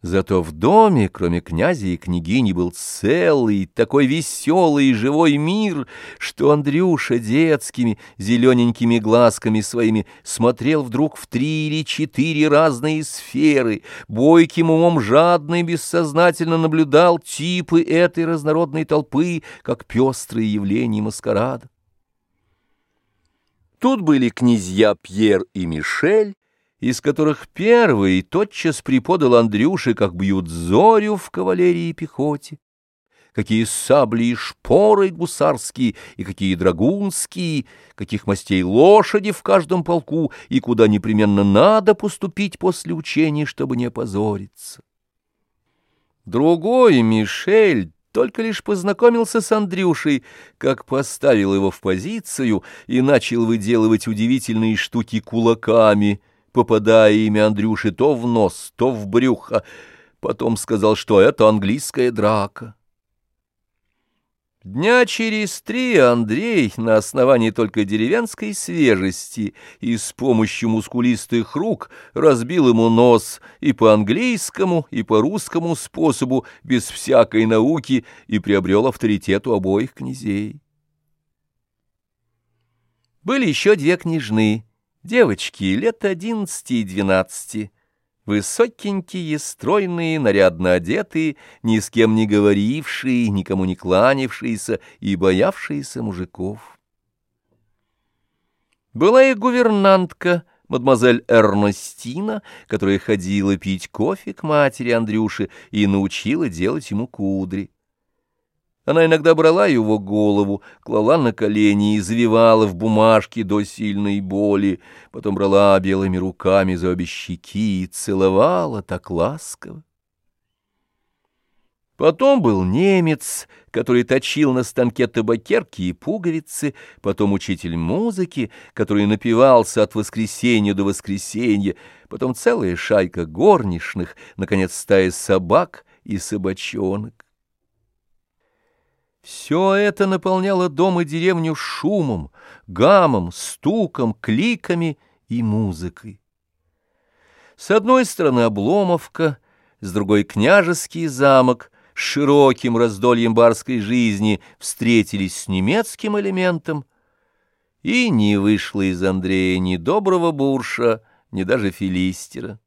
Зато в доме, кроме князя и княгини, был целый, такой веселый и живой мир, что Андрюша детскими зелененькими глазками своими смотрел вдруг в три или четыре разные сферы, бойким умом жадно и бессознательно наблюдал типы этой разнородной толпы, как пестрые явления маскарада. Тут были князья Пьер и Мишель, из которых первый тотчас преподал Андрюше, как бьют зорю в кавалерии и пехоте, какие сабли и шпоры гусарские, и какие драгунские, каких мастей лошади в каждом полку, и куда непременно надо поступить после учения, чтобы не опозориться. Другой, Мишель, только лишь познакомился с Андрюшей, как поставил его в позицию и начал выделывать удивительные штуки кулаками — попадая имя Андрюши то в нос, то в брюхо. Потом сказал, что это английская драка. Дня через три Андрей на основании только деревенской свежести и с помощью мускулистых рук разбил ему нос и по английскому, и по русскому способу, без всякой науки, и приобрел авторитет у обоих князей. Были еще две княжны — Девочки лет одиннадцати и двенадцати, высокенькие, стройные, нарядно одетые, ни с кем не говорившие, никому не кланявшиеся и боявшиеся мужиков. Была и гувернантка, мадемуазель Эрнестина, которая ходила пить кофе к матери Андрюши и научила делать ему кудри. Она иногда брала его голову, клала на колени и завивала в бумажке до сильной боли, потом брала белыми руками за обе щеки и целовала так ласково. Потом был немец, который точил на станке табакерки и пуговицы, потом учитель музыки, который напивался от воскресенья до воскресенья, потом целая шайка горничных, наконец стая собак и собачонок. Все это наполняло дом и деревню шумом, гамом, стуком, кликами и музыкой. С одной стороны Обломовка, с другой княжеский замок с широким раздольем барской жизни встретились с немецким элементом, и не вышло из Андрея ни доброго бурша, ни даже филистера.